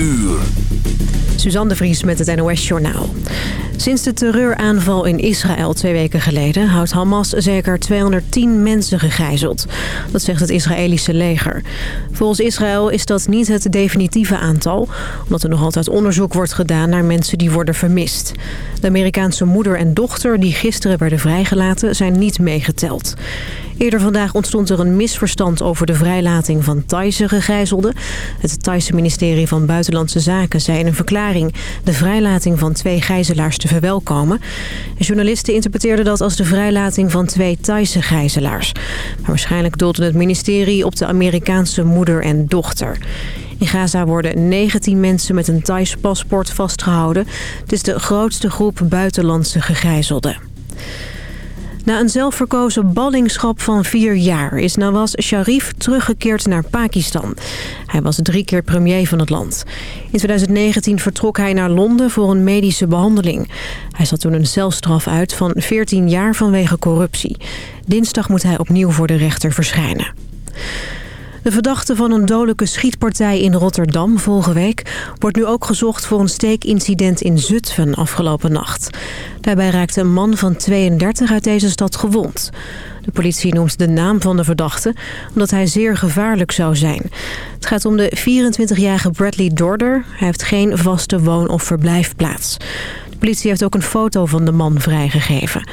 uur. Suzanne de Vries met het NOS Journaal. Sinds de terreuraanval in Israël twee weken geleden... houdt Hamas zeker 210 mensen gegijzeld. Dat zegt het Israëlische leger. Volgens Israël is dat niet het definitieve aantal... omdat er nog altijd onderzoek wordt gedaan naar mensen die worden vermist. De Amerikaanse moeder en dochter die gisteren werden vrijgelaten... zijn niet meegeteld. Eerder vandaag ontstond er een misverstand over de vrijlating van Thaise gegijzelden. Het Thaise ministerie van Buitenlandse Zaken zei in een verklaring... de vrijlating van twee gijzelaars te verwelkomen. journalisten interpreteerden dat als de vrijlating van twee Thaise gijzelaars. Maar waarschijnlijk doelde het ministerie op de Amerikaanse moeder en dochter. In Gaza worden 19 mensen met een Thais paspoort vastgehouden. Het is de grootste groep buitenlandse gegijzelden. Na een zelfverkozen ballingschap van vier jaar is Nawaz Sharif teruggekeerd naar Pakistan. Hij was drie keer premier van het land. In 2019 vertrok hij naar Londen voor een medische behandeling. Hij zat toen een celstraf uit van 14 jaar vanwege corruptie. Dinsdag moet hij opnieuw voor de rechter verschijnen. De verdachte van een dodelijke schietpartij in Rotterdam vorige week... wordt nu ook gezocht voor een steekincident in Zutphen afgelopen nacht. Daarbij raakte een man van 32 uit deze stad gewond. De politie noemt de naam van de verdachte omdat hij zeer gevaarlijk zou zijn. Het gaat om de 24-jarige Bradley Dorder. Hij heeft geen vaste woon- of verblijfplaats. De politie heeft ook een foto van de man vrijgegeven.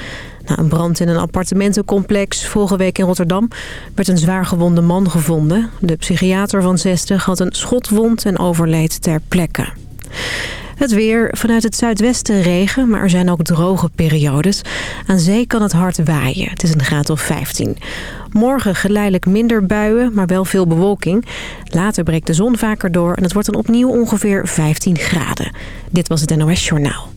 Na een brand in een appartementencomplex vorige week in Rotterdam... werd een zwaar gewonde man gevonden. De psychiater van 60 had een schotwond en overleed ter plekke. Het weer. Vanuit het zuidwesten regen, maar er zijn ook droge periodes. Aan zee kan het hard waaien. Het is een graad of 15. Morgen geleidelijk minder buien, maar wel veel bewolking. Later breekt de zon vaker door en het wordt dan opnieuw ongeveer 15 graden. Dit was het NOS Journaal.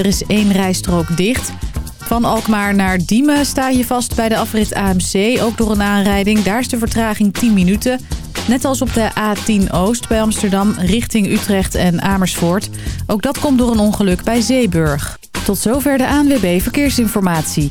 Er is één rijstrook dicht. Van Alkmaar naar Diemen sta je vast bij de afrit AMC, ook door een aanrijding. Daar is de vertraging 10 minuten. Net als op de A10 Oost bij Amsterdam richting Utrecht en Amersfoort. Ook dat komt door een ongeluk bij Zeeburg. Tot zover de ANWB Verkeersinformatie.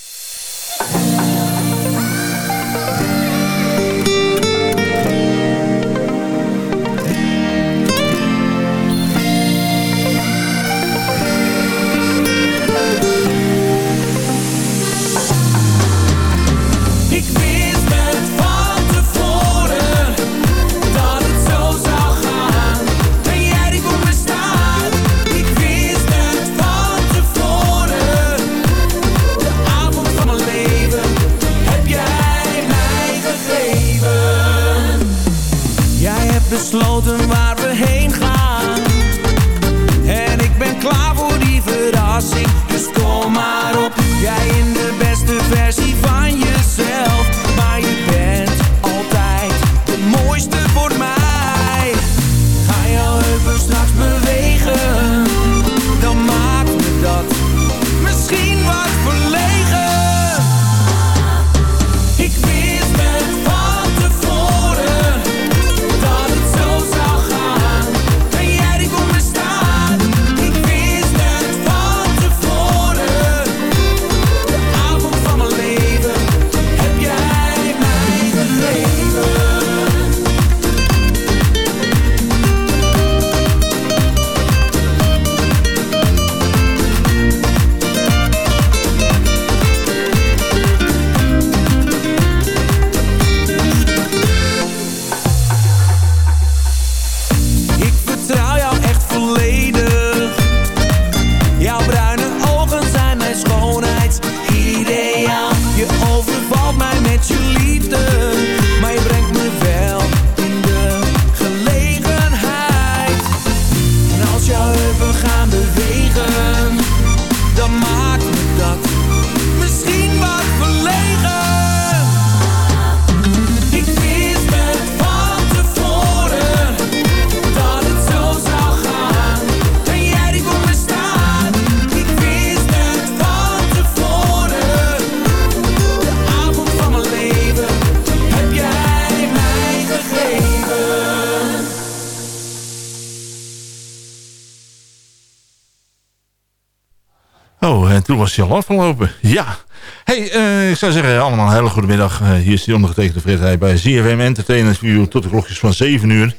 Toen was hij al afgelopen. Ja. Hey, eh, ik zou zeggen, allemaal een hele goede middag. Uh, hier is de ondergetekende Fred bij ZFM Entertainment View tot de klokjes van 7 uur.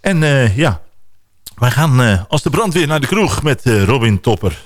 En uh, ja, wij gaan als de brandweer naar de kroeg met Robin Topper.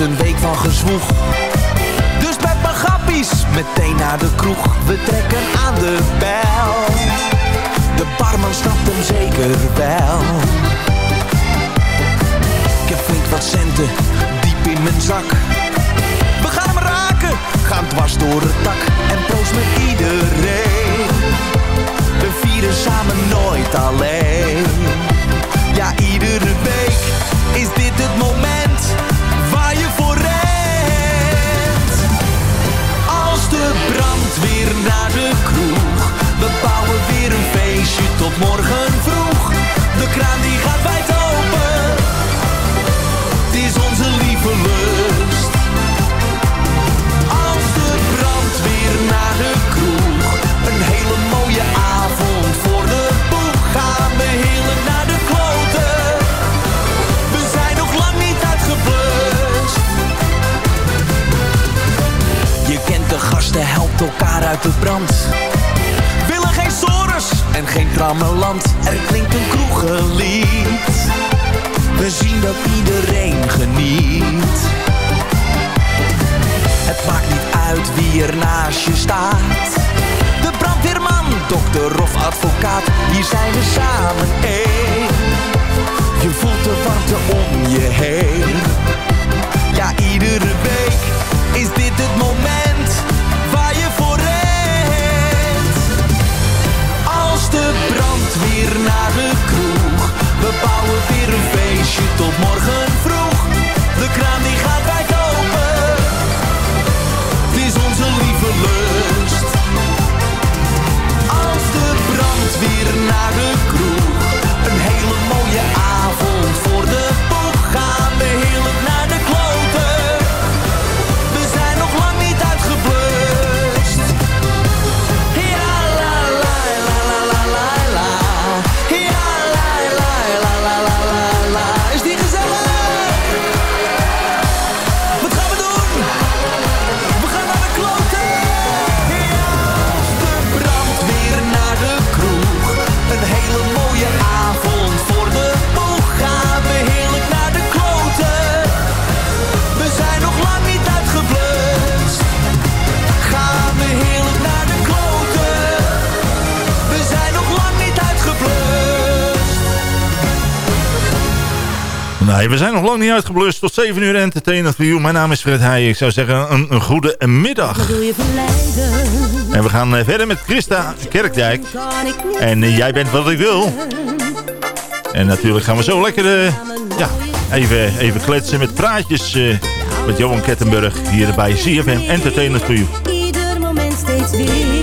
Met een week van gezwoeg meteen naar de kroeg, we trekken aan de bel. De barman snapt hem zeker wel. Ik heb flink wat centen, diep in mijn zak. We gaan hem raken, gaan dwars door het dak. En proost met iedereen. We vieren samen nooit alleen. Ja, iedere week is dit brand. Willen geen sores en geen trammeland. Er klinkt een kroegenlied. We zien dat iedereen geniet. Het maakt niet uit wie er naast je staat. De brandweerman, dokter of advocaat. Hier zijn we samen één. Je voelt de warmte om je heen. Ja, iedere week is dit het moment naar de kroeg. We bouwen weer een feestje tot morgen vroeg. We zijn nog lang niet uitgeblust. Tot 7 uur entertainment voor you. Mijn naam is Fred Heij. Ik zou zeggen een, een goede middag. En we gaan eh, verder met Christa Kerkdijk. En eh, jij bent wat ik wil. En natuurlijk gaan we zo lekker eh, ja, even, even kletsen met praatjes eh, met Johan Kettenburg. Hier bij CFM Entertainment you. Ieder moment steeds weer.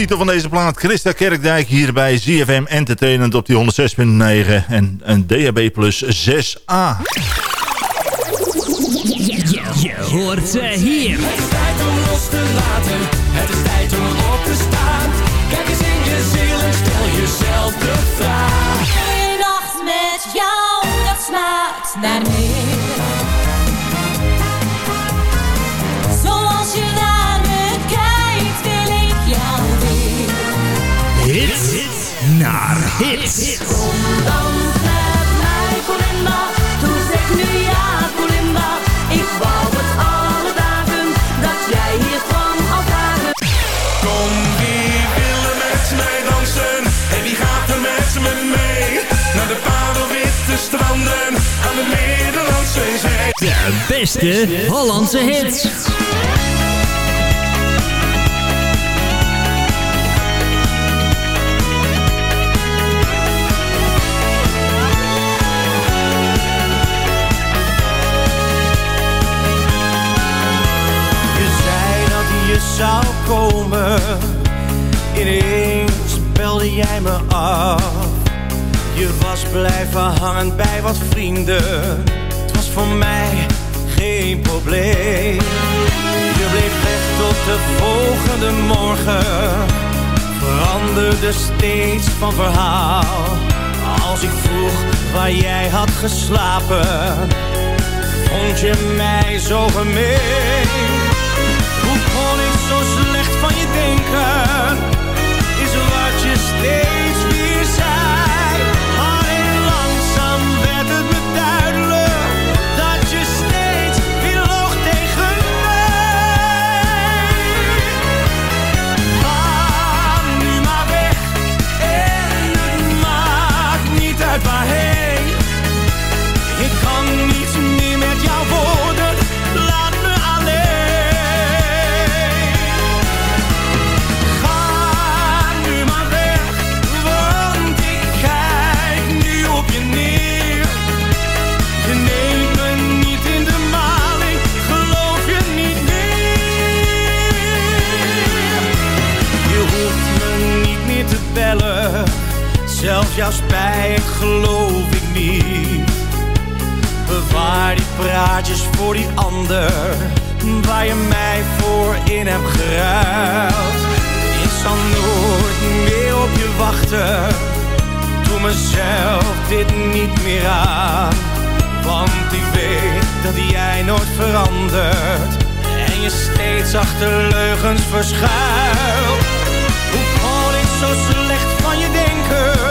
Titel van deze plaat. Christa Kerkdijk hier bij ZFM Entertainment op die 106.9 en een DHB plus 6A. Je hoort ze hier. Het is tijd om los te laten, het is tijd om op te staan. Kijk eens in je ziel en stel jezelf de vraag. Een nacht met jou, dat smaakt naar meer. Naar hits. Dan met mij, Colinda, toen zeg nu ja, Colinda. Ik wou het alle dagen, dat jij hier kwam al dagen. Kom, wie wil er met mij dansen? En wie gaat er met me mee? Naar de parelwitte stranden aan de Nederlandse zee. De beste Hollandse hits. Ineens belde jij me af. Je was blijven hangen bij wat vrienden. Het was voor mij geen probleem. Je bleef weg tot de volgende morgen. Veranderde steeds van verhaal. Als ik vroeg waar jij had geslapen vond je mij zo gemeen? Denken? Voor die ander Waar je mij voor in hebt geruild. Ik zal nooit meer op je wachten. Doe mezelf dit niet meer aan Want ik weet dat jij nooit verandert En je steeds achter leugens verschuilt. Hoe kon ik zo slecht van je denken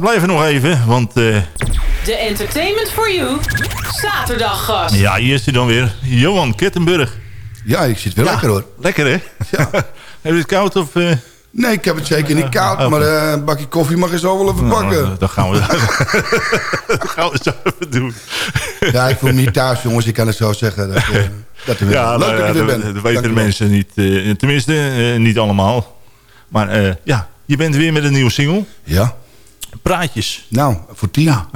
wij blijven nog even, want... eh, De Entertainment for You zaterdaggast. ja, hier is hij dan weer. Johan Kettenburg. Ja, ik zit weer Ja, lekker hoor. Lekker, hè? Ja. Heb je het koud of... eh, Nee, ik heb het zeker niet koud, oké. maar eh, een bakje koffie mag je zo wel even nou, pakken. dat gaan we, dat gaan we zo even doen. Ja, ik voel me niet thuis, jongens. Ik kan het zo zeggen. Dat, eh, dat er weer Ja, Leuk nou dat ja, je er bent. dat weten de mensen niet. eh, tenminste, eh, niet allemaal. Maar eh, ja, je bent weer met een nieuwe single. Ja, Praatjes. nou, voor tien. Ja,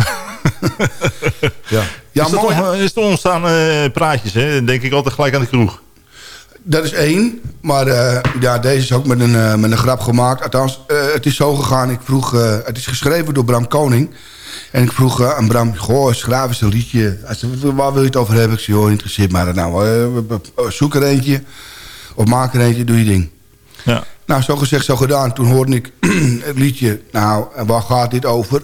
ja. ja is, dat mooi. on- is het ontstaan eh, praatjes, hè? Dan denk ik altijd gelijk aan de kroeg. Dat is één. Maar eh, ja, deze is ook met een, eh, met een grap gemaakt. Althans, eh, het is zo gegaan. Ik vroeg, eh, het is geschreven door Bram Koning. En ik vroeg aan Bram, goh, schrijf eens een liedje. Zei, waar wil je het over hebben? Ik zei, joh, interesseert mij dat nou. eh, zoek er eentje. Of maak er eentje, doe je ding. Ja. Nou, zo gezegd, zo gedaan. Toen hoorde ik het liedje. Nou, en waar gaat dit over?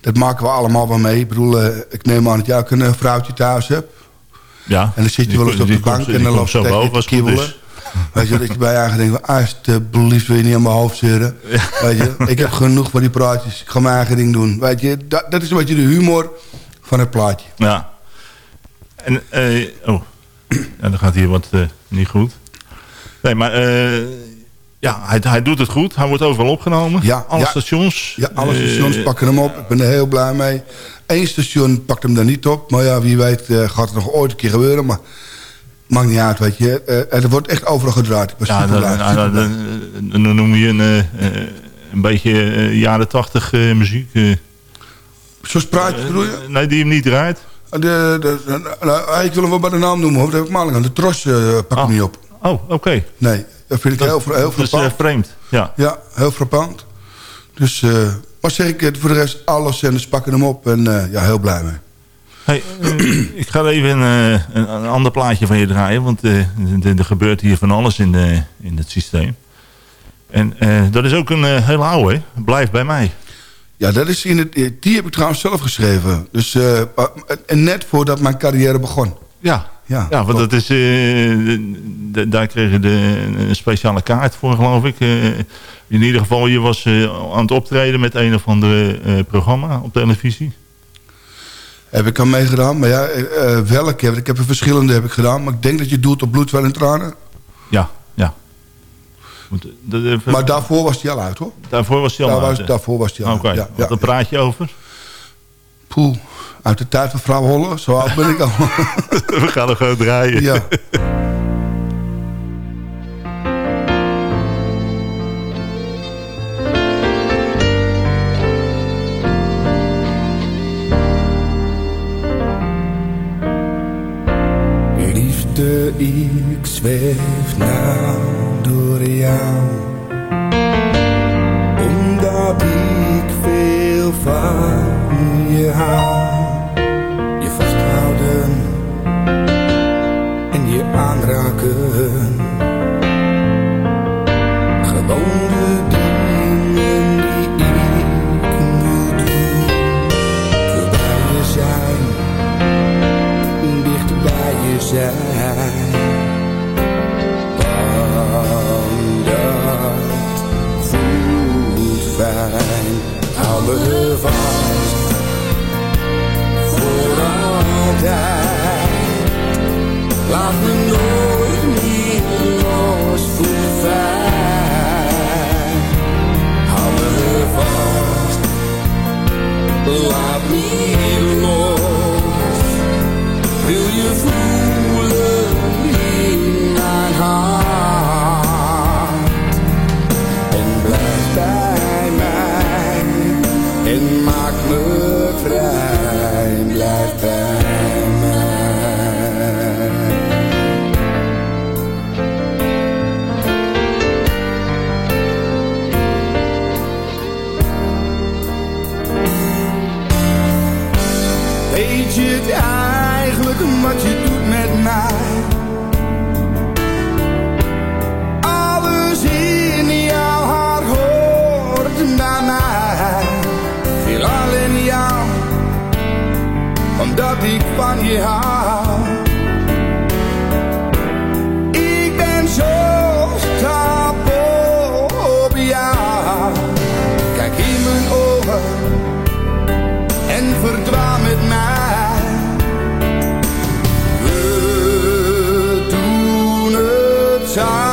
Dat maken we allemaal wel mee. Ik bedoel, eh, ik neem aan dat jij ook een eh, vrouwtje thuis hebt. ja. En dan zit je wel eens op de komt- bank en dan loopt je zo boven kibbelen. Weet je, dat je bij je eigen denkt, alsjeblieft wil je niet aan mijn hoofd zeuren. Weet je, ik heb genoeg van die praatjes. Ik ga mijn eigen ding doen. Weet je, dat, dat is een beetje de humor van het plaatje. Ja. En, eh, oh. Ja, dan gaat hier wat niet goed. Nee, maar eh, ja, hij, hij doet het goed. Hij wordt overal opgenomen. Ja, Alle ja. stations. Ja, alle Eh, stations pakken hem op. Ik ben er heel blij mee. Eén station pakt hem daar niet op. Maar ja, wie weet eh, gaat het nog ooit een keer gebeuren. Maar maakt niet uit, weet je. Eh, er wordt echt overal gedraaid. Ja, dan, dan, dan, dan- dan noem je een, een beetje jaren tachtig muziek. Zo'n praatje bedoel je? nee, die hem niet draait. De, de, de- nou, ik wil hem wel bij de naam noemen. Hoor. Dat heb ik maling aan. De tros pak ik Ah. niet op. Oh, oké. Nee, dat vind ik heel, heel Dat is eh, frappant. vreemd. Ja. Ja, heel frappant. Dus, eh maar zeg ik, eh, voor de rest, alle zenders pakken hem op. En ja, heel blij mee. Hey, ik ga even een, een, een ander plaatje van je draaien. Want er- gebeurt hier van alles in, de, in het systeem. En dat is ook een eh, hele oude. hè? Blijf bij mij. Ja, dat is in het, die heb ik trouwens zelf geschreven. Dus en net voordat mijn carrière begon. Ja, Ja, ja want dat is, eh, daar kreeg je de, een speciale kaart voor, geloof ik. Eh, in ieder geval, je was eh, aan het optreden met een of ander programma op televisie. Heb ik aan meegedaan. Maar ja, welke? Ik heb er verschillende heb ik gedaan. Maar ik denk dat je doelt op bloed, wel en tranen. Ja, ja. Want, dat even- Maar daarvoor was die al uit, hoor. daarvoor was hij al Daar uit, was, daarvoor was die al uit. Ja, wat ja. een praat je over? Poeh, uit de tijd van vrouw Holle. Zo oud ben ik al. We gaan er gewoon draaien. ja. Liefde, ik zweef van je hou. Ik ben zo stap op jou. Kijk in mijn ogen en verdwaal met mij. We doen het samen.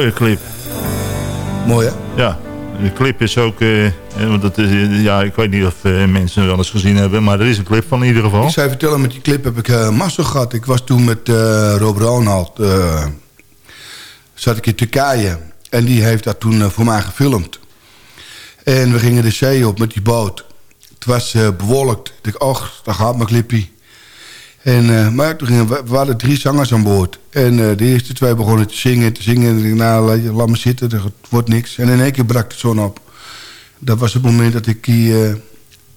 Mooie clip. Mooi hè? Ja, de clip is ook... eh, eh, want dat is, eh, ja, ik weet niet of mensen wel eens gezien hebben, maar er is een clip van in ieder geval. Ik zou je vertellen, met die clip heb ik uh, massa gehad. Ik was toen met Rob Ronald, zat ik in Turkije. En die heeft dat toen voor mij gefilmd. En we gingen de zee op met die boot. Het was bewolkt. Ik dacht, och, daar gaat mijn clipie. En, eh, maar toen gingen we, we hadden drie zangers aan boord. En eh, de eerste twee begonnen te zingen, te zingen. En ik nou, laat, me zitten, het wordt niks. En in één keer brak de zon op. Dat was het moment dat ik die, eh,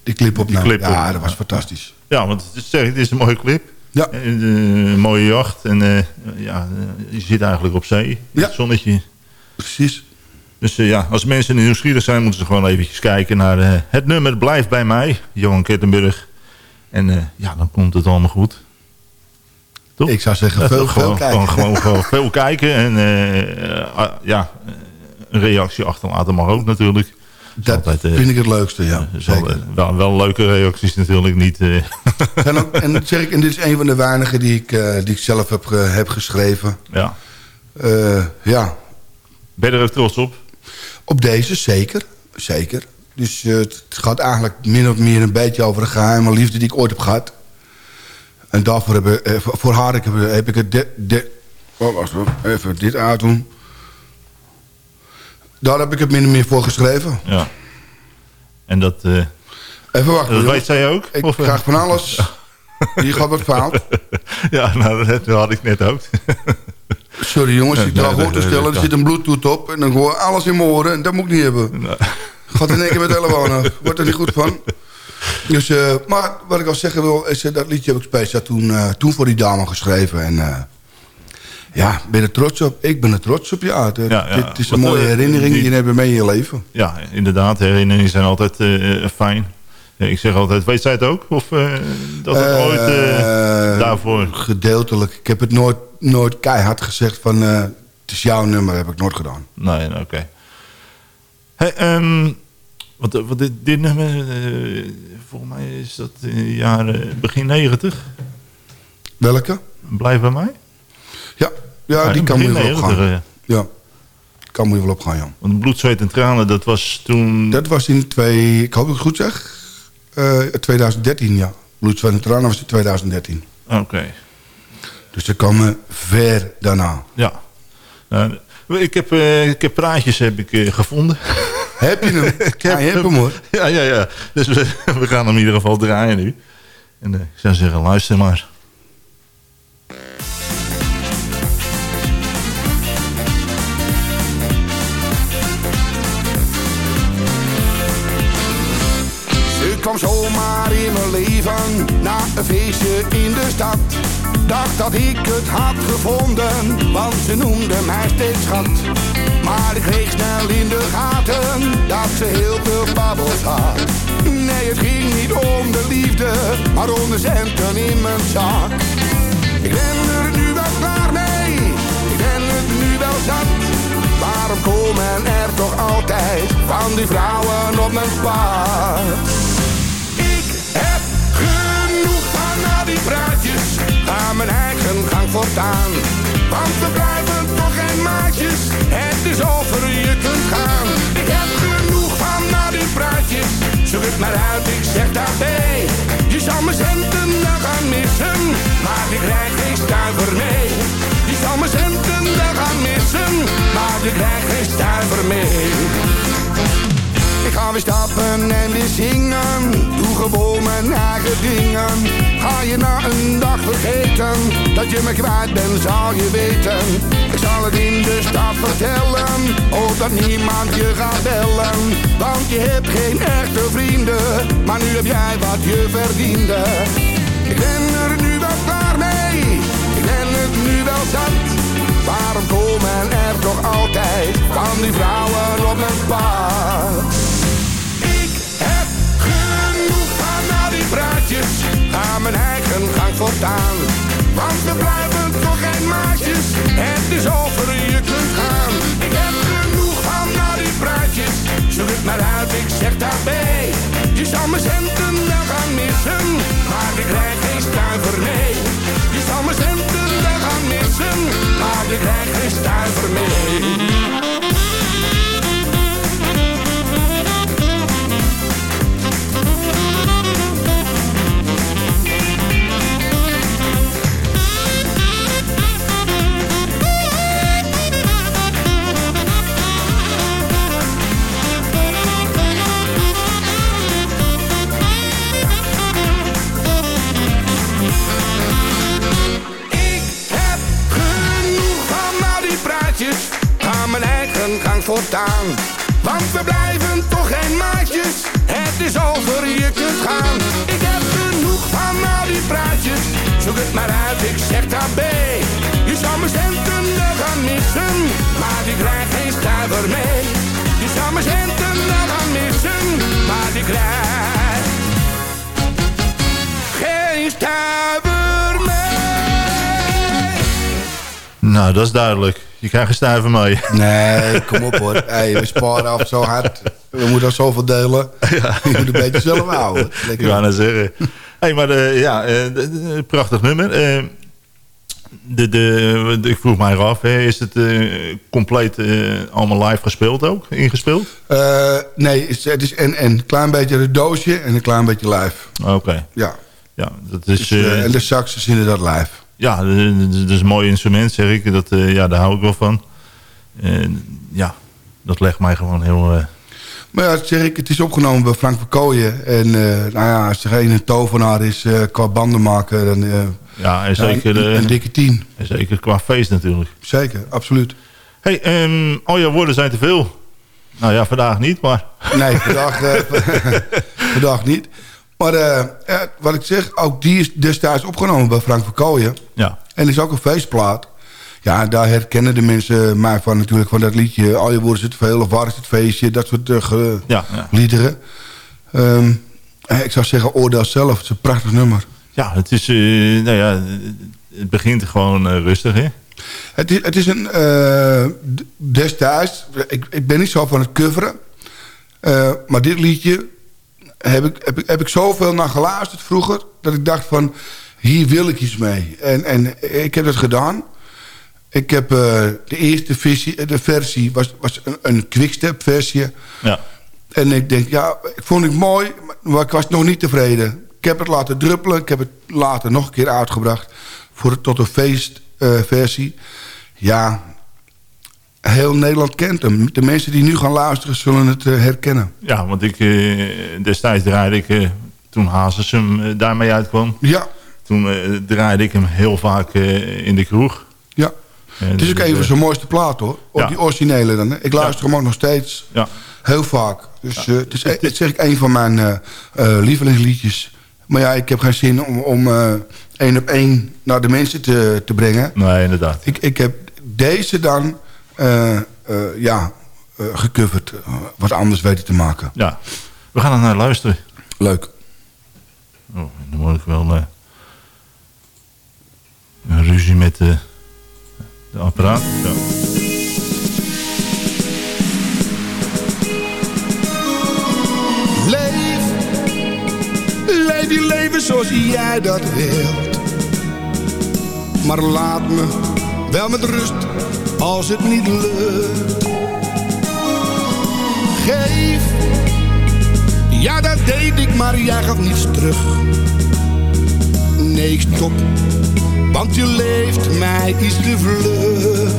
die clip opnam. clip ja, dat was ja. fantastisch. Ja, want het is, zeg, het is een mooie clip. Ja. Een mooie jacht. En ja, je zit eigenlijk op zee. Ja. Het zonnetje. Precies. Dus ja, als mensen nieuwsgierig zijn, moeten ze gewoon eventjes kijken naar het nummer Blijf bij mij, Johan Kettenburg. En eh, ja, dan komt het allemaal goed. Toch? Ik zou zeggen, veel, toch veel gewoon, kijken. Gewoon, gewoon, veel kijken en eh, eh, ah, ja, een reactie achterlaten mag ook natuurlijk. Dat altijd, vind ik het leukste, ja. is wel, leuke reacties natuurlijk niet. En, ook, en zeg ik, en dit is een van de weinigen die ik, die ik zelf heb, heb geschreven. ja. Ja, Ben je er trots op? op deze zeker. Zeker. Dus eh, het gaat eigenlijk min of meer een beetje over de geheime liefde die ik ooit heb gehad. En daarvoor heb ik, eh, voor haar heb, ik- heb ik het... De, de, oh, wacht even, even dit uitdoen. Daar heb ik het min of meer voor geschreven. Ja. En dat, eh, Even wachten. dat weet zij ook? Ik Of, krijg van alles. Hier gaat wat fout. Ja, nou, dat had ik net ook. Sorry jongens, ik Nee, draag nee, hoor te nee, stellen. Er zit een bluetooth op en dan hoor alles in mijn oren. En dat moet ik niet hebben. Gaat in één keer met telefoon af. Wordt er niet goed van. Dus, eh, maar wat ik al zeggen wil, is eh, dat liedje heb ik speciaal toen, eh, toen voor die dame geschreven. En ja, ben je er trots op? Ik ben er trots op, ja. Het, Ja, ja. Dit is een mooie herinnering die je hebt mee in je leven. Ja, inderdaad. Herinneringen zijn altijd fijn. Ja, ik zeg altijd, weet zij het ook? Of dat het ooit daarvoor... Gedeeltelijk. Ik heb het nooit, nooit keihard gezegd van... het is jouw nummer, heb ik nooit gedaan. Nee, nee, oké. Hey, ehm, wat, wat dit, dit nummer, eh, volgens mij is dat in de jaren begin 90. Welke? Blijf bij mij? Ja, ja Ja, die kan moet je wel 90, opgaan. eh. Ja, kan moet je wel opgaan, ja. Want bloed, zweet en tranen, dat was toen... Dat was in twee, ik hoop dat ik het goed zeg, eh, 2013, ja. Bloed, zweet en tranen was in 2013. Oké, Dus dat kwam eh, ver daarna. ja. Nou, ik, heb, eh, ik heb praatjes heb ik, eh, gevonden. Heb je hem? Ik ja, je hebt hem hoor. Ja, ja, ja. Dus we, we gaan hem in ieder geval draaien nu. En eh, ik zou zeggen, luister maar. Ze kwam zomaar in mijn leven na een feestje in de stad. Dacht dat ik het had gevonden, want ze noemde mij steeds schat. Maar ik kreeg snel in de gaten dat ze heel veel babbels had. Nee, het ging niet om de liefde, maar om de centen in mijn zak. Ik ben er nu wel klaar mee, ik ben het nu wel zat. Waarom komen er toch altijd van die vrouwen op mijn pad? Want we blijven toch geen maatjes, het is over je kunt gaan. Ik heb genoeg van al die praatjes, zoek het maar uit, ik zeg daarbij. Je zal mijn centen dan gaan missen, maar ik krijg geen stuiver mee. Je zal mijn centen dan gaan missen, maar ik krijg geen stuiver mee. Ik ga weer stappen en weer zingen. Doe gewoon mijn eigen dingen Ga je na een dag vergeten Dat je me kwijt bent zal je weten. Ik zal het in de stad vertellen Ook dat niemand je gaat bellen. Want je hebt geen echte vrienden Maar nu heb jij wat je verdiende. Ik ben er nu wel klaar mee Ik ben het nu wel zat. Waarom komen er toch altijd van die vrouwen op mijn pad? Ga mijn eigen gang voortaan. Want we blijven toch geen maatjes, het is over, je kunt gaan. Ik heb genoeg van al die praatjes, zoek het maar uit, ik zeg daarbij. Je zal mijn centen dan gaan missen, maar ik krijg geen stuiver mee. Je zal mijn centen dan gaan missen, maar ik krijg geen stuiver mee. Voortaan. Want we blijven toch geen maatjes, het is over, je kunt gaan. Ik heb genoeg van al die praatjes, zoek het maar uit, ik zeg daarbij. Je zal mijn centen gaan missen, maar die krijgt geen stuiver mee. Je zal mijn centen gaan missen, maar die krijgt geen stuiver mee. Nou, dat is duidelijk. Je krijgt een stuiver mee. Nee, kom op hoor. Hey, we sparen af zo hard. We moeten al zoveel delen. Je moet een beetje zelf houden. Ik Lekker. wou net zeggen. hey, maar de, ja, eh, de- prachtig nummer. Eh, de, de, ik vroeg mij af, hè, is het eh, compleet eh, allemaal live gespeeld ook? Ingespeeld? Eh, nee, het is- en en klein beetje een doosje en een klein beetje live. Oké. Ja. Ja, dat is... Dus, eh, eh, en de sax is inderdaad live. Ja, dat is- een mooi instrument, zeg ik. Dat, eh, ja, daar hou ik wel van. Ja, dat legt mij gewoon heel... eh, Maar ja, zeg ik, het is opgenomen bij Frank Verkooyen. En eh, nou ja, als er geen een tovenaar is qua banden maken, dan... eh, ja, en zeker, een, een dikke tien. en zeker qua feest natuurlijk. Zeker, absoluut. hey, ehm, al jouw woorden zijn te veel. Nou ja, vandaag niet, maar... Nee, vandaag, vandaag niet. Maar eh, eh, wat ik zeg, ook die is destijds opgenomen bij Frank Verkooyen. Ja, En is ook een feestplaat. Ja, daar herkennen de mensen mij van natuurlijk van dat liedje. Al je woorden zit veel of waar is het feestje. Dat soort uh, ge- ja, ja. liederen. Ehm, eh, ik zou zeggen, oordeel zelf. Het is een prachtig nummer. ja het is... nou ja, het begint gewoon rustig, hè? Het is, het is een... destijds... Ik, ik ben niet zo van het coveren. Maar dit liedje... Heb ik, heb, ik, heb ik zoveel naar geluisterd vroeger... dat ik dacht van... hier wil ik iets mee. En, en ik heb dat gedaan. Ik heb eh, de eerste versie, de versie was, was een, een quickstep versie. Ja. En ik denk, ja, ik vond het mooi, maar ik was nog niet tevreden. Ik heb het laten druppelen. Ik heb het later nog een keer uitgebracht. Voor, tot een feestversie. ja, heel Nederland kent hem. De mensen die nu gaan luisteren zullen het eh, herkennen. Ja, want ik, eh, destijds draaide ik, eh, toen Hazesum eh, daarmee uitkwam... Ja, toen draaide ik hem heel vaak in de kroeg. ja. Het is ook dus, eh, zijn mooiste platen hoor. Op ja. die originele dan. hè. Ik luister hem ook nog steeds. Ja. Heel vaak. Dus het is het zeg ik een van mijn lievelingsliedjes. Maar ja, ik heb geen zin om, om één op één naar de mensen te, te brengen. Nee, inderdaad. Ik, ik heb deze dan ja, eh, gecoverd. eh, wat anders weten te maken. Ja, we gaan er naar luisteren. Leuk. Oh, dan moet ik wel... eh, een ruzie met de, de apparaat. Ja. Leef, leef je leven zoals jij dat wilt. Maar laat me wel met rust als het niet lukt. Geef, ja dat deed ik, maar jij gaf niets terug. Nee, stop, want je leeft mij iets te vlug.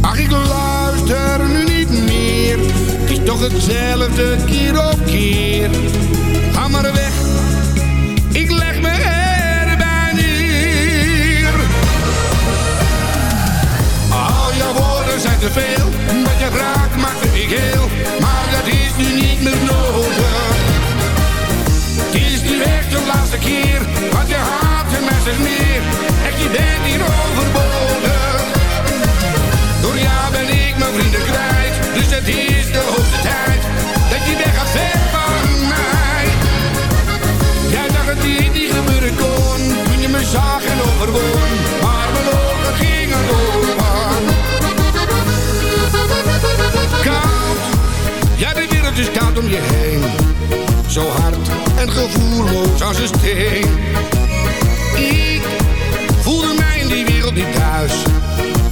Ach, ik luister nu niet meer. Het is toch hetzelfde keer op keer. Ga maar weg, ik leg me te veel. Wat je raakt maakt ik heel. Maar dat is nu niet meer nodig. Het is nu echt de laatste keer. Want je haat mij steeds meer. Echt, je bent hier overbodig. Door jou ben ik mijn vrienden kwijt. Dus het is de hoogste tijd. Dat je weg gaat ver van mij. Jij dacht dat dit niet gebeuren kon. Toen je me zag en overwon. Om je heen. Zo hard en gevoelloos als een steen. Ik voelde mij in die wereld niet thuis.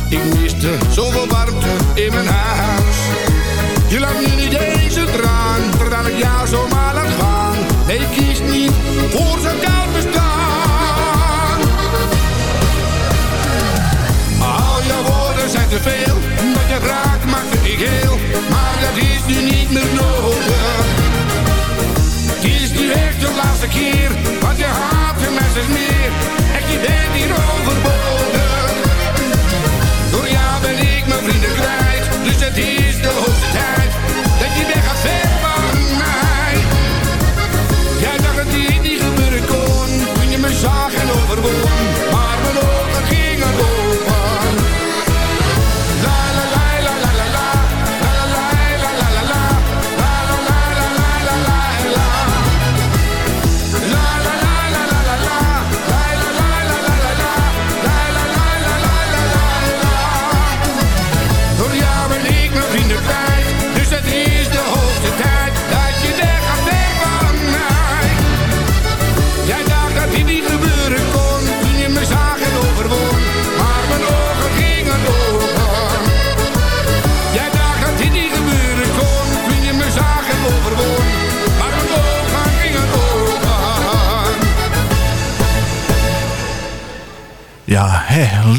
Ik miste zoveel warmte in mijn huis. Je laat nu niet deze traan, terwijl ik jou zomaar laat gaan. Nee, ik kies niet voor zo'n koud bestaan. Al jouw woorden zijn te veel, wat je raakt maakt ik heel. Maar dat is nu niet meer nodig. Het is nu echt de laatste keer, want je haat mij steeds meer. Echt, je bent hier overbodig. Door jou ben ik mijn vrienden kwijt, dus het is de hoogste tijd. Dat je weg gaat ver van mij. Jij dacht dat dit niet gebeuren kon, toen je me zag en overwon. Maar mijn ogen gingen open.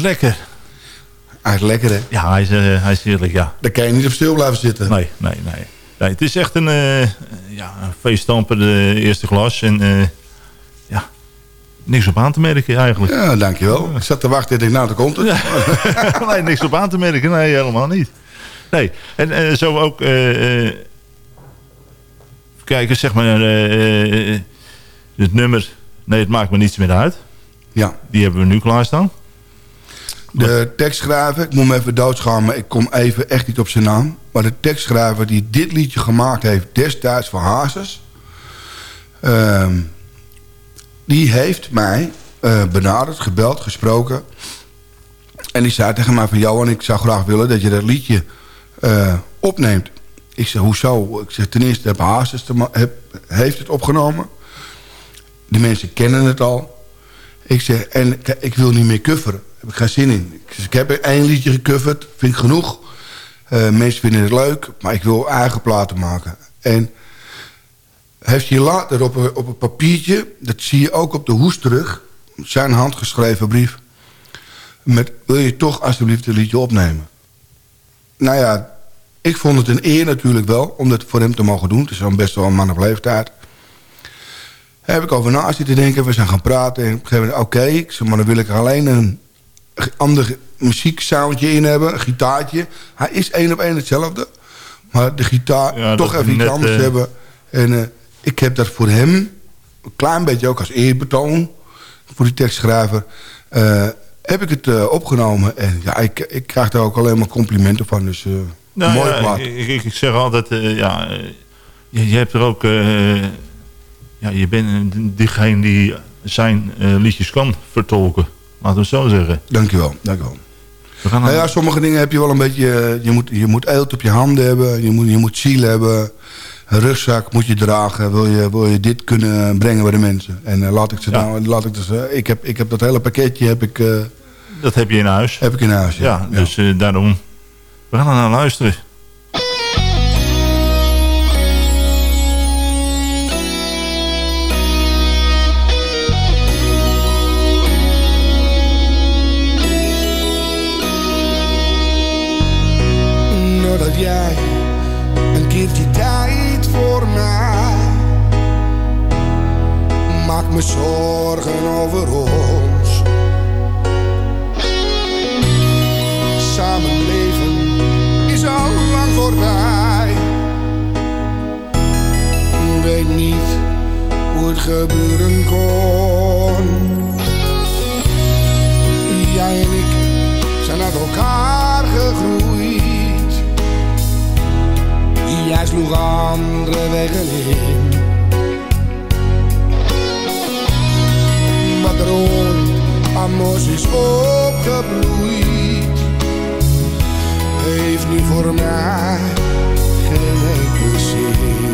Lekker. Hij is lekker, hè? Ja, hij is, eh, hij is heerlijk, ja. Daar kan je niet op stil blijven zitten. Nee, nee, nee. nee het is echt een, eh ja, een feeststamper, de eerste glas. En eh, ja, niks op aan te merken eigenlijk. Ja, dankjewel. Ik zat te wachten en ik nou, daar komt het. nee, niks op aan te merken. Nee, helemaal niet. Nee, en zo ook... kijken, zeg maar... het nummer... Nee, het maakt me niets meer uit. Ja. Die hebben we nu klaarstaan. De tekstschrijver, ik moet me even doodschaan, maar ik kom even echt niet op zijn naam. Maar de tekstschrijver die dit liedje gemaakt heeft destijds voor Hazes... ehm, die heeft mij eh, benaderd, gebeld, gesproken. En die zei tegen mij van... Johan, ik zou graag willen dat je dat liedje eh, opneemt. Ik zei, hoezo? Ik zeg, ten eerste heb Hazes heeft het opgenomen. De mensen kennen het al. Ik zeg, en ik wil niet meer coveren. Heb ik geen zin in. Ik, heb één liedje gecoverd, vind ik genoeg. Eh, mensen vinden het leuk, maar ik wil eigen platen maken. En heeft hij later op een, op een papiertje, dat zie je ook op de hoes terug... zijn handgeschreven brief... met wil je toch alsjeblieft een liedje opnemen? Nou ja, ik vond het een eer natuurlijk wel... om dat voor hem te mogen doen. Het is dan best wel een man op leeftijd. Daar heb ik over na zitten denken. We zijn gaan praten. En op een gegeven moment, oké. maar dan wil ik alleen een ander muzieksoundje in hebben. Een gitaartje. Hij is één op één hetzelfde. Maar de gitaar Ja, toch even iets anders eh, hebben. En eh, ik heb dat voor hem een klein beetje ook als eerbetoon voor die tekstschrijver... eh, heb ik het opgenomen. En ja, ik, ik krijg daar ook alleen maar complimenten van. Dus Nou, mooi ja, ik, ik, ik zeg altijd, ja, je, je hebt er ook, ja, je bent diegene die zijn liedjes kan vertolken. Laten we het zo zeggen. Dankjewel, dankjewel. We gaan Nou ja, sommige dingen heb je wel een beetje... eh, Je moet, je moet eelt op je handen hebben. Je moet, je moet ziel hebben. Een rugzak moet je dragen. Wil je, wil je dit kunnen brengen bij de mensen. En eh, laat ik ze Ja. nou... Laat ik, dus, ik, heb, ik heb dat hele pakketje heb ik, eh, Dat heb je in huis. heb ik in huis. Ja, dus daarom. We gaan er naar luisteren. Me zorgen over ons. Samenleven is al lang voorbij. Weet niet hoe het gebeuren kon. Jij en ik zijn uit elkaar gegroeid. Jij sloeg andere wegen in. Ons is opgebloeid, heeft nu voor mij geen enkele zin.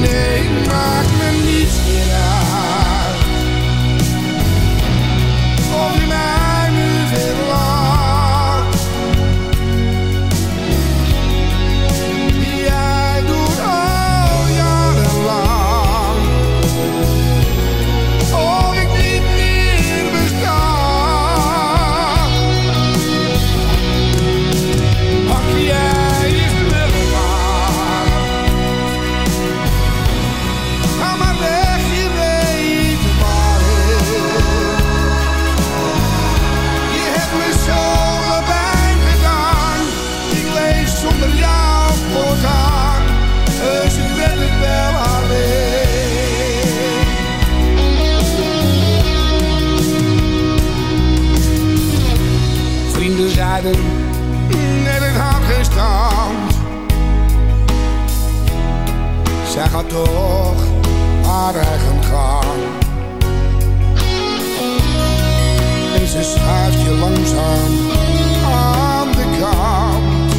Nee, maakt me niets meer uit. Toch haar eigen gang. En ze schuift je langzaam aan de kant.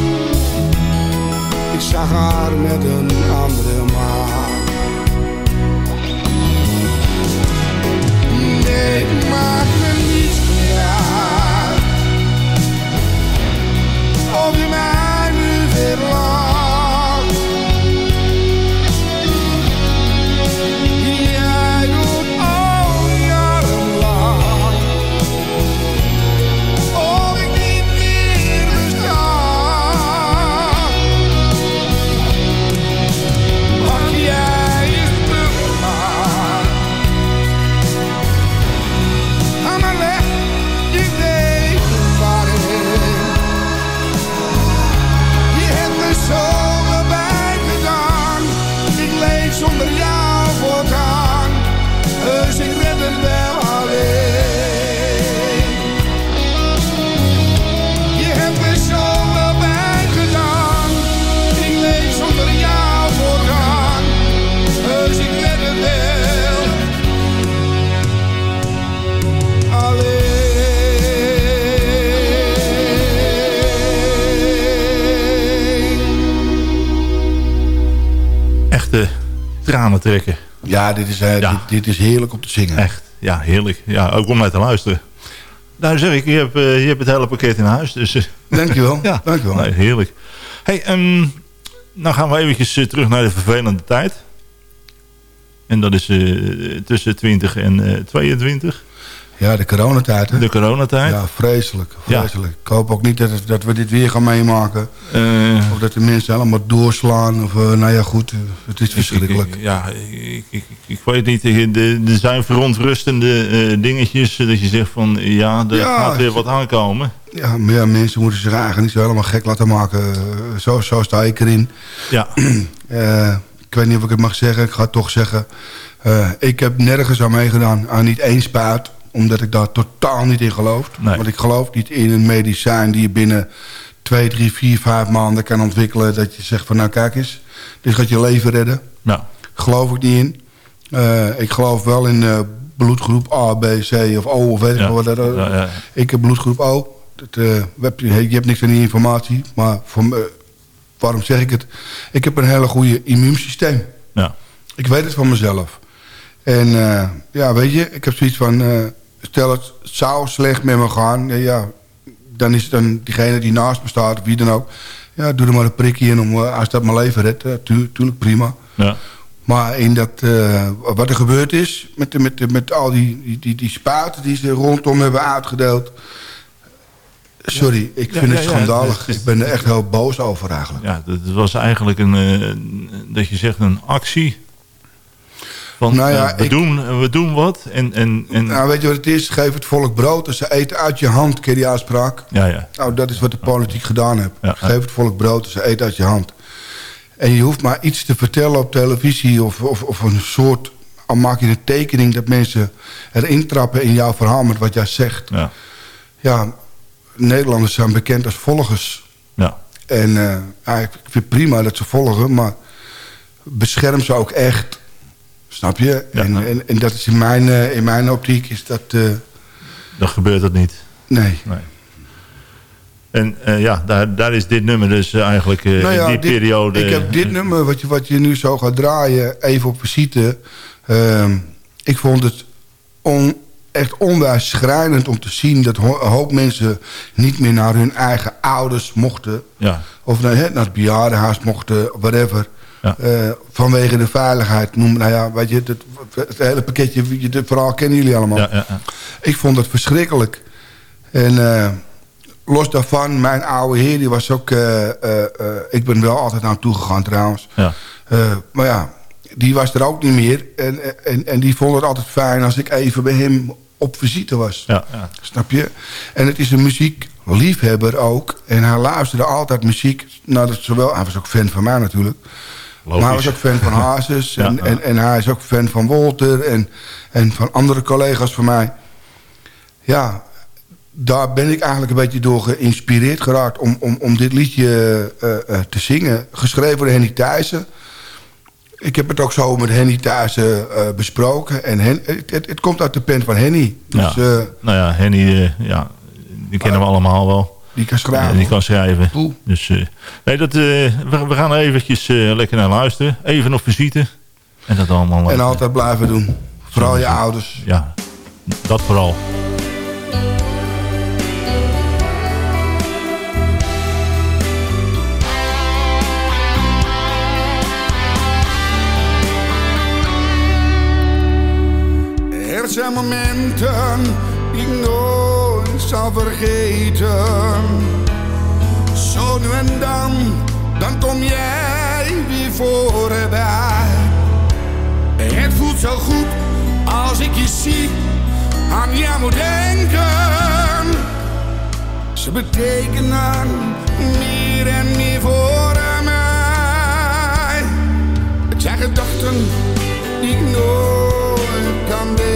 Ik zag haar met een andere man Nee, het maakt me niets meer uit. Of je mij tranen trekken. Ja, dit is, eh, Ja. Dit, dit is heerlijk om te zingen. Echt, ja, heerlijk. Ja, ook om naar te luisteren. Nou zeg ik, je hebt, eh, je hebt het hele pakket in huis. Dus, eh, Dankjewel. ja, Dankjewel. Nee, heerlijk. Hey, ehm, nou gaan we eventjes terug naar de vervelende tijd. En dat is tussen 20 en eh 22. Ja, de coronatijd, hè? De coronatijd. Ja, vreselijk. Ja. vreselijk. Ik hoop ook niet dat, dat we dit weer gaan meemaken. Eh, Of dat de mensen allemaal doorslaan. Of, eh, nou ja, goed. Het is ik- verschrikkelijk. ik- ja, ik, ik, ik weet niet. Er zijn verontrustende eh, dingetjes. Dat je zegt van, ja, er Ja, gaat weer wat aankomen. Ja, meer mensen moeten zich eigenlijk niet zo helemaal gek laten maken. Zo, zo sta ik erin. Ja, ik weet niet of ik het mag zeggen, ik ga het toch zeggen. Ik heb nergens aan meegedaan, aan niet één spuit. Omdat ik daar totaal niet in geloof. Nee. Want ik geloof niet in een medicijn die je binnen twee, drie, vier, vijf maanden kan ontwikkelen. Dat je zegt van nou kijk eens, dit gaat je leven redden. Nou, Geloof ik niet in. Eh, ik geloof wel in eh, bloedgroep A, B, C of O of weet ik Ja. wat dat is. Ja, ja. Ik heb bloedgroep O. Dat, eh, je hebt niks aan die informatie. Maar voor me, waarom zeg ik het? Ik heb een hele goede immuunsysteem. ja. Ik weet het van mezelf. En ja, weet je, ik heb zoiets van... stel het zou slecht met me gaan... Ja, dan is het dan diegene die naast me staat, of wie dan ook... Ja, doe er maar een prikje in om, eh, als dat mijn leven redt. eh, tu- tuurlijk prima. ja. Maar in dat, eh, wat er gebeurd is met, de- met, de- met al die, die, die, die spuiten die ze rondom hebben uitgedeeld... Sorry, ik vind ja, het schandalig. is- ik ben er echt heel boos over eigenlijk. Ja, dat was eigenlijk een, dat je zegt een actie. Nou ja, eh, we, ik- doen, we doen wat en... en, en Nou, weet je wat het is? Geef het volk brood en ze eten uit je hand, je die uitspraak? ja, ja. Nou, dat is wat de politiek gedaan heeft. Geef het volk brood en ze eten uit je hand. En je hoeft maar iets te vertellen op televisie... of, of, of een soort... al maak je een tekening dat mensen erin trappen in jouw verhaal... met wat jij zegt. Ja, Ja, Nederlanders zijn bekend als volgers. ja. En eh, ja, ik vind het prima dat ze volgen... maar bescherm ze ook echt... Snap je? Ja. En, en, en dat is in mijn, eh, in mijn optiek is dat... eh, dan gebeurt dat niet. nee. Nee. En eh, ja, daar, daar is dit nummer dus eigenlijk Nou ja, in die dit- periode... Ik heb dit nummer, wat je, wat je nu zo gaat draaien, even op visite. Ehm, ik vond het on, echt onwijs schrijnend om te zien... dat een hoop mensen niet meer naar hun eigen ouders mochten. Ja, Of naar, naar het bejaardenhuis mochten, whatever. Ja. Eh, vanwege de veiligheid. Noem, nou ja, weet je, het, het hele pakketje, het verhaal kennen jullie allemaal. ja, ja, ja. Ik vond het verschrikkelijk. En eh, los daarvan, mijn oude heer, die was ook... eh, ik ben wel altijd naar hem toe gegaan trouwens. ja. Maar ja, die was er ook niet meer. En, en, en die vond het altijd fijn als ik even bij hem op visite was. Snap je? En het is een muziekliefhebber ook. En hij luisterde altijd muziek. Nou, dat zowel, hij was ook fan van mij natuurlijk. Maar hij was ook fan van Hazes. En, ja. En, en hij is ook fan van Walter. En, en van andere collega's van mij. Ja, daar ben ik eigenlijk een beetje door geïnspireerd geraakt... om, om, om dit liedje eh, eh, te zingen. Geschreven door Henny Thijssen. Ik heb het ook zo met Henny Thijssen eh, besproken. En Hen, het, het, het komt uit de pen van Henny. Dus ja. nou ja, Henny, ja, die kennen we allemaal wel. Die kan schrijven. Die kan schrijven. Dus, eh, nee, dat, eh, we, we gaan er eventjes eh, lekker naar luisteren. Even op visite. En dat allemaal... En altijd blijven doen. Vooral je ouders. Ja, dat vooral. Er zijn momenten die ik nooit zal vergeten. Zo nu en dan, dan kom jij weer voorbij. Het voelt zo goed als ik je zie, aan jou moet denken. Ze betekenen meer en meer voor mij. Het zijn gedachten die ik nooit kan delen.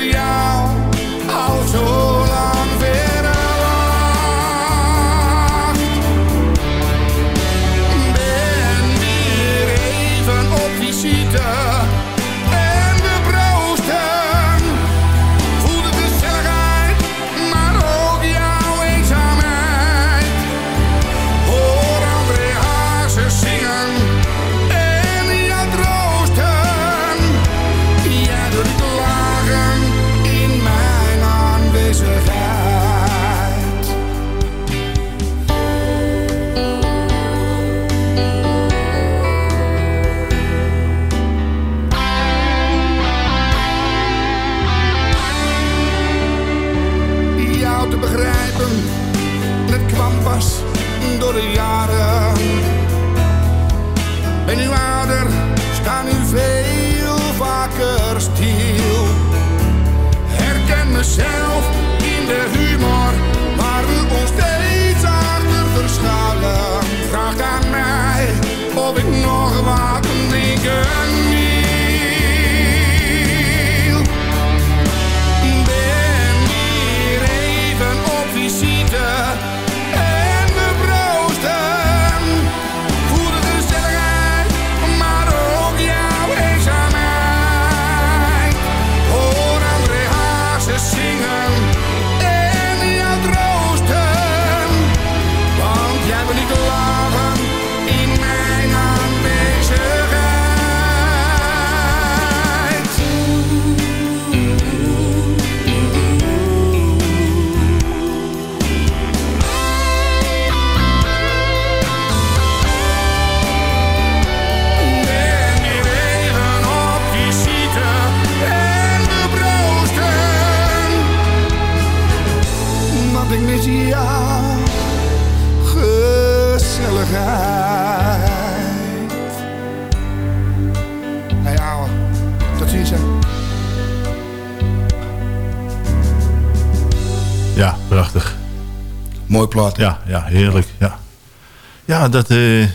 Ik had Mooi plaat. Ja, ja heerlijk. Ja, ja dat, eh,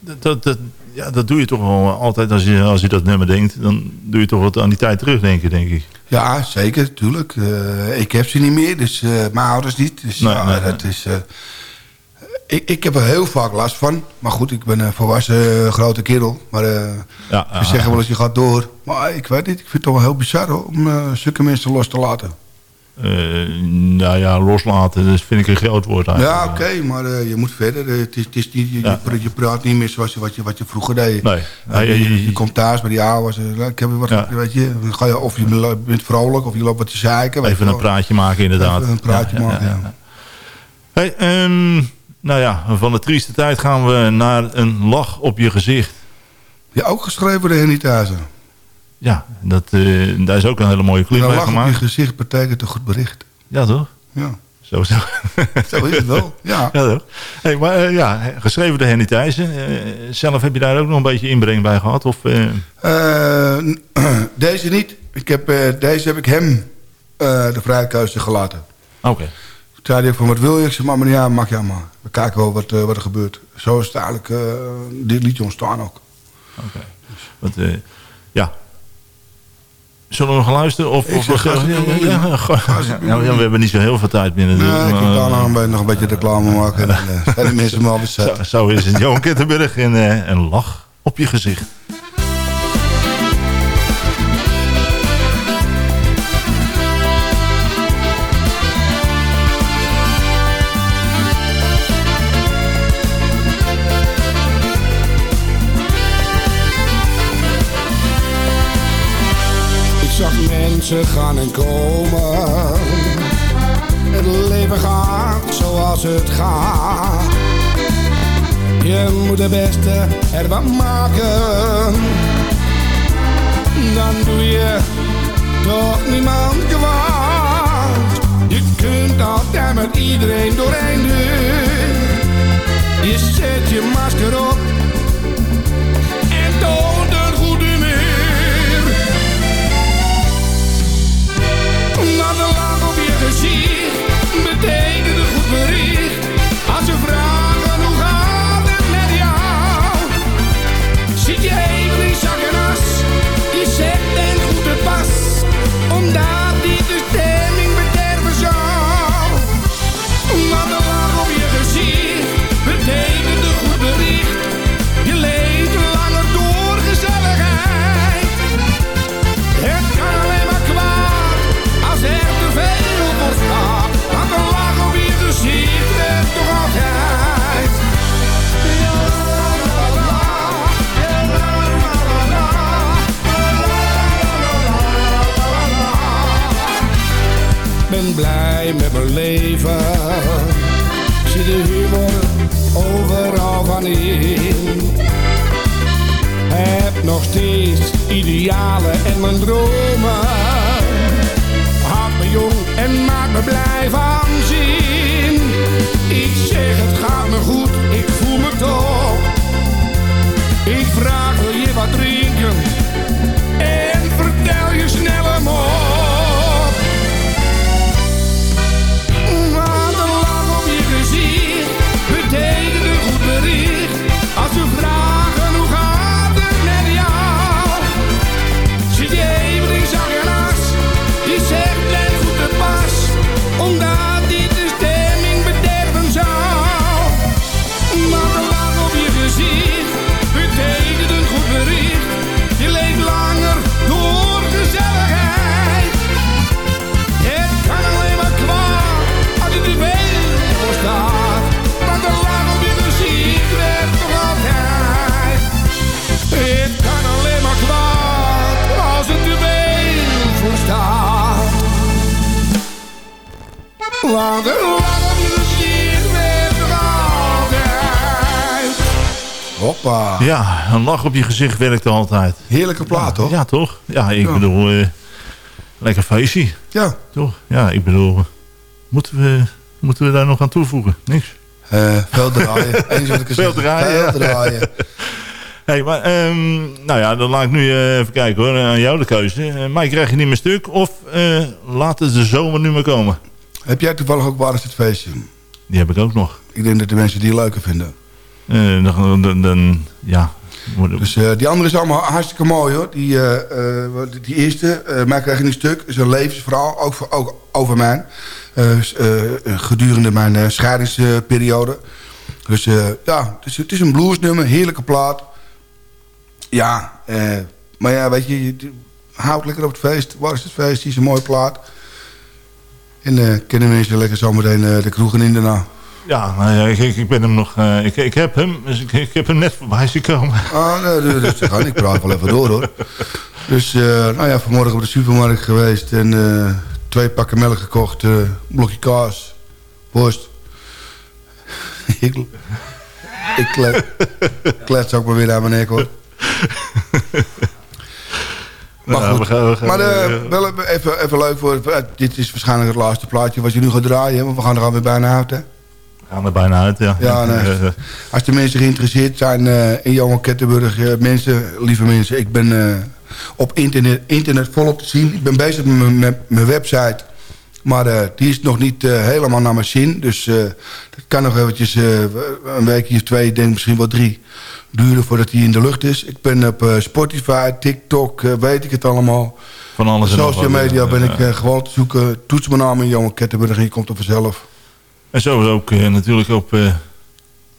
dat, dat, dat- ja, dat doe je toch wel altijd als je, als je dat nummer denkt. Dan doe je toch wat aan die tijd terugdenken, denk ik. Ja, zeker, tuurlijk. Eh, ik heb ze niet meer, dus eh, mijn ouders niet. Dus Nee, ja, nee, nee. dat is... ik, ik heb er heel vaak last van. Maar goed, ik ben een volwassen grote kerel. Maar Ja, ze zeggen wel eens, je gaat door. Maar ik weet niet, ik vind het toch wel heel bizar hoor, om eh, zulke mensen los te laten. Eh, nou ja, loslaten, dat vind ik een groot woord eigenlijk. Ja, oké, maar eh, je moet verder. Eh, het is, het is niet, je, Ja. je, praat niet meer zoals je, wat, je, wat je vroeger deed. Nee. Je, komt thuis bij die ouders. eh, ik heb wat, weet je, ga je, of je bent vrolijk of je loopt wat te zeiken. Even een praatje maken, inderdaad. Even een praatje maken, ja. Hey, ehm, nou ja, van de trieste tijd gaan we naar een lach op je gezicht. Ja, ook geschreven door de Henny Thuizen. Ja, dat, eh, daar is ook een hele mooie clip Een bij lach op je gemaakt. gezicht betekent een goed bericht. Ja, toch? Ja. Zo, zo. Zo is het wel, ja. ja toch? Hey, maar eh, ja, geschreven door Henny Thijssen. Eh, zelf heb je daar ook nog een beetje inbreng bij gehad? Of, deze niet. Ik heb, deze heb ik hem de vrije keuze gelaten. Oké. Toen zei hij van wat wil je? Ik zei, maar ja, mag jij maar. We kijken wel wat, wat er gebeurt. Zo is het eigenlijk dit liedje ontstaan ook. Oké. Want, ja. Zullen we nog luisteren? Of, of zeg, we- ja, we hebben niet zo heel veel tijd binnen. Nee, ik maar, daar nog een, beetje- nog een beetje reclame maken. En dan eh, zijn die mensen me alweer zo, zet. zo is het. Johan Kittenburg en eh, een lach op je gezicht. Mensen gaan en komen. Het leven gaat zoals het gaat. Je moet het beste ervan maken. Dan doe je toch niemand kwaad. Je kunt altijd met iedereen doorheen doen. Je zet je masker op leven. Zie de humor overal van in. Heb nog steeds idealen en mijn dromen. Houd me jong en maak me blij van zin. Ik zeg het gaat me goed, ik voel me top. Ik vraag wil je wat drinken Want werkt altijd. Hoppa. Ja, een lach op je gezicht werkt altijd. Heerlijke plaat, toch? Ja, toch? Ja, ik Ja. bedoel, eh, lekker feestje. Ja. Toch? Ja, ik bedoel, moeten we, moeten we daar nog aan toevoegen? Niks. Eh, veel draaien. Eens wat ik Veel draaien, Veel draaien. Hey, maar, ehm, nou ja, dan laat ik nu eh, even kijken hoor, aan jou de keuze. Eh mij krijg je niet meer stuk of laat het de zomer nu maar komen. Heb jij toevallig ook Waar is het feestje? Die heb ik ook nog. Ik denk dat de mensen die leuker vinden. Eh, dan, dan, dan- ja. Dus eh, die andere is allemaal hartstikke mooi hoor. Die, eh, die eerste, mij krijg je een stuk, is een levensverhaal, ook, voor, ook over mij. Gedurende mijn scheidingsperiode. Dus ja, het is, het is een bluesnummer, heerlijke plaat. Ja, maar ja, weet je, je houdt lekker op het feest. Waar is het feest? Die is een mooie plaat. En eh kennen mensen lekker zometeen eh de kroegen in daarna. Ja, nou ja, ik, ik ben hem nog... eh, ik, ik heb hem, dus ik, ik heb hem net voorbij zien komen. Ah, nee, rustig aan. Ik praat wel even door, hoor. Dus, nou ja, vanmorgen op de supermarkt geweest en twee pakken melk gekocht, eh, blokje kaas, worst. ik ik klet, klets ook maar weer aan mijn nek, hoor. Maar goed, we gaan- we gaan- maar eh, wel even, even, leuk voor... eh, dit is waarschijnlijk het laatste plaatje wat je nu gaat draaien, want we gaan er alweer bijna uit, hè? We gaan er bijna uit, ja. Ja, nee. Als de mensen geïnteresseerd zijn eh, in Johan Kettenburg, mensen, lieve mensen, ik ben op internet, internet volop te zien. Ik ben bezig met mijn- website, maar die is nog niet helemaal naar mijn zin. Dus dat kan nog eventjes een weekje of twee, ik denk misschien wel drie, duren voordat die in de lucht is. Ik ben op eh, Spotify, TikTok, eh, weet ik het allemaal. Van alles en nog Social media ben ik eh, gewoon te zoeken. Toets mijn naam in Johan Kettenburg en je komt er vanzelf. En zo ook natuurlijk op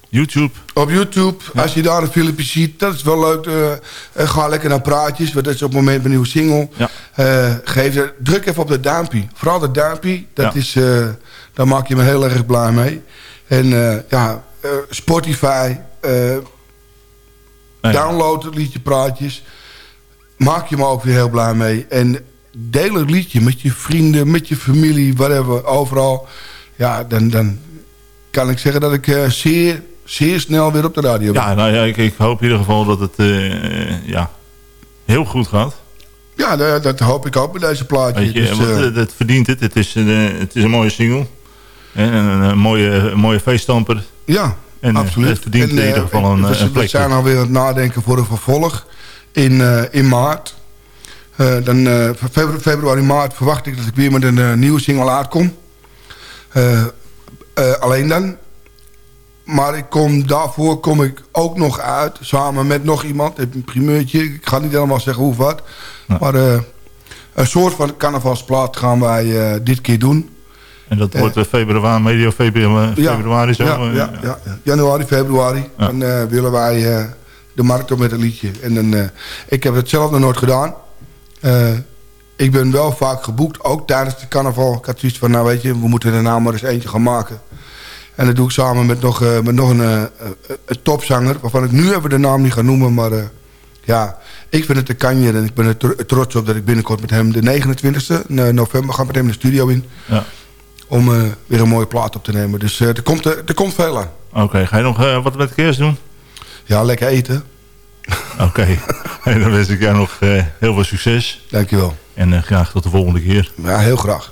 YouTube. Op YouTube, als je daar een filmpje ziet, dat is wel leuk. eh, ga lekker naar praatjes, want dat is op het moment een nieuwe single. Ja. Geef er, druk even op de duimpje. Vooral de duimpje, dat Ja. is, eh, daar maak je me heel erg blij mee. En ja, Spotify, Nee. download het liedje praatjes. Maak je me ook weer heel blij mee. En deel het liedje met je vrienden, met je familie, whatever, overal. Ja, dan, dan kan ik zeggen dat ik eh, zeer, zeer snel weer op de radio ben. Ja, nou ja, ik, ik hoop in ieder geval dat het eh, ja, heel goed gaat. Ja, dat, dat hoop ik ook met deze plaatje. Je, Dus, eh, het verdient het. Het is, een, het is een mooie single. En een, een mooie, een mooie feeststamper. ja, En eh, absoluut. het verdient En, in eh, ieder geval een, we, een we plekje. zijn alweer aan het nadenken voor een vervolg in, eh, in maart. Eh, dan, eh, febru- februari, maart verwacht ik dat ik weer met een eh, nieuwe single uitkom. Eh, eh, alleen dan. Maar ik kom, daarvoor kom ik ook nog uit. Samen met nog iemand. Ik heb een primeurtje. Ik ga niet helemaal zeggen hoe of wat. Maar eh, een soort van carnavalsplaat gaan wij eh, dit keer doen. En dat Eh, wordt eh, februari, medio februari, Ja, februari zo. Ja, eh, ja, ja, ja. Januari, februari. Dan eh, willen wij eh, de markt op met een liedje. En dan, eh, ik heb het zelf nog nooit gedaan. Eh, ik ben wel vaak geboekt, ook tijdens de carnaval. Ik had zoiets van, nou weet je, we moeten er nou maar eens eentje gaan maken. En dat doe ik samen met nog, eh, met nog een, eh, eh, een topzanger... waarvan ik nu even de naam niet ga noemen, maar... eh, ja, ik vind het een kanjer en ik ben er tro- trots op dat ik binnenkort met hem... de 29e november ga met hem de studio in... Ja. Om eh, weer een mooie plaat op te nemen. Dus eh, er, komt, eh, er komt veel aan. Oké, ga je nog wat met kerst doen? Ja, lekker eten. Oké, dan wens ik jou nog heel veel succes. Dankjewel. En graag tot de volgende keer. Ja, heel graag.